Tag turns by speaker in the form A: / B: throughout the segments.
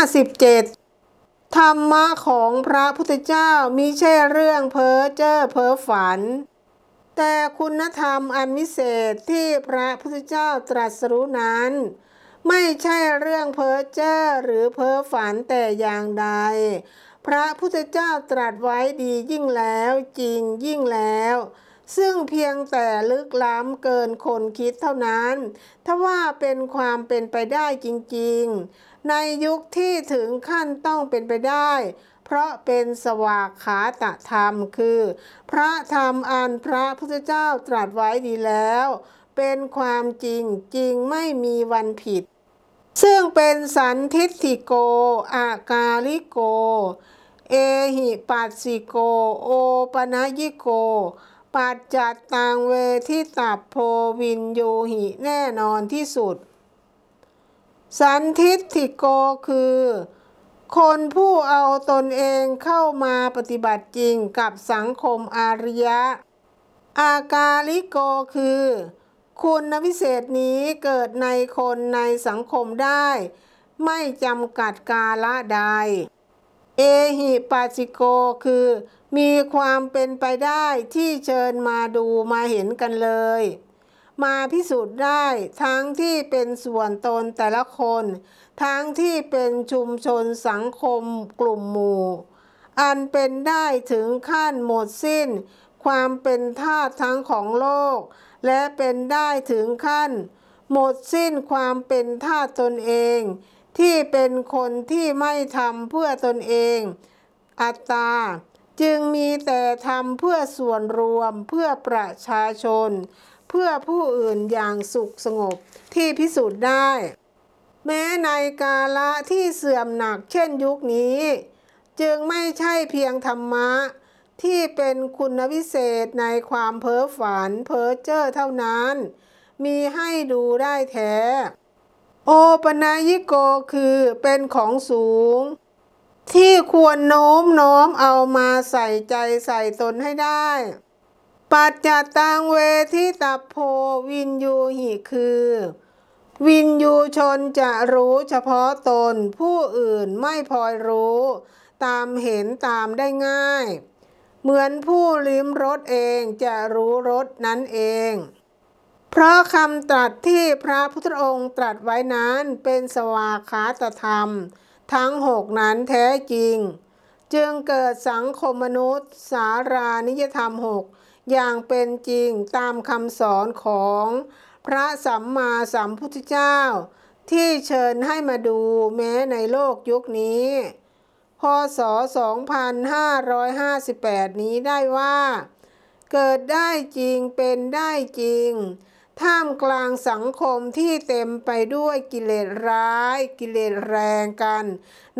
A: 57 ธรรมะของพระพุทธเจ้ามิใช่เรื่องเพ้อเจ้อเพ้อฝัน แต่คุณธรรมอันวิเศษที่พระพุทธเจ้าตรัสรู้นั้น ไม่ใช่เรื่องเพ้อเจ้อหรือเพ้อฝันแต่อย่างใด พระพุทธเจ้าตรัสไว้ดียิ่งแล้วจริงยิ่งแล้ว ซึ่งเพียงแต่ลึกล้ำเกินคนคิดเท่านั้นถ้าว่าเป็นความเป็นไปได้จริงๆ ในยุคที่ถึงขั้นต้องเป็นไปได้ เพราะเป็นสวากขาตะธรรมคือ พระธรรมอันพระพุทธเจ้าตรัสไว้ดีแล้ว เป็นความจริงจริงไม่มีวันผิด ซึ่งเป็นสันทิฏฐิโก อากาลิโก เอหิปัสสิโก โอปนยิโก ปัจจัตตังเวทิตับโพวินโยหิแน่นอนที่สุด สันทิฏฐิโกคือ คนผู้เอาตนเองเข้ามาปฏิบัติจริงกับสังคมอาริยะ อากาลิโกคือ คุณวิเศษนี้เกิดในคนในสังคมได้ ไม่จำกัดกาละใด เอหิปัสสิโกคือ มีความเป็นไปได้ที่เชิญมาดูมาเห็นกันเลย มาพิสูจน์ได้ทั้งที่เป็นส่วนตนแต่ละคน ทั้งที่เป็นชุมชนสังคมกลุ่มหมู่ อันเป็นได้ถึงขั้นหมดสิ้น ความเป็นธาตุทั้งของโลก และเป็นได้ถึงขั้น หมดสิ้นความเป็นธาตุตนเอง ที่เป็นคนที่ไม่ทำเพื่อตนเอง อัตตา จึงมีแต่ทำเพื่อส่วนรวมเพื่อประชาชน เพื่อผู้อื่นอย่างสุขสงบที่พิสูจน์ได้ แม้ในกาละที่เสื่อมหนักเช่นยุคนี้ จึงไม่ใช่เพียงธรรมะ ที่เป็นคุณวิเศษในความเพ้อฝันเพ้อเจ้อเท่านั้น มีให้ดูได้แท้ โอปนายิโกคือเป็นของสูง ที่ควรโน้มน้อมเอามาใส่ใจใส่ตนให้ได้ ปัจจัตังเวทิตัพโพวินยูหิคือ วินยูชนจะรู้เฉพาะตนผู้อื่นไม่พลอยรู้ ตามเห็นตามได้ง่าย เหมือนผู้ลิ้มรสเองจะรู้รสนั้นเอง เพราะคำตรัสที่พระพุทธองค์ตรัสไว้นั้นเป็นสวากขาตธรรม ทั้งหกนั้นแท้จริง จึงเกิดสังคมมนุษย์ สารานิยธรรมหกอย่างเป็นจริงตามคำสอนของพระสัมมาสัมพุทธเจ้า ที่เชิญให้มาดูแม้ในโลกยุคนี้พศ 2558 นี้ได้ว่า เกิดได้จริงเป็นได้จริง ท่ามกลางสังคมที่เต็มไปด้วยกิเลสร้าย กิเลสแรงกัน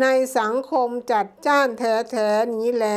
A: ในสังคมจัดจ้านแท้ๆนี้แล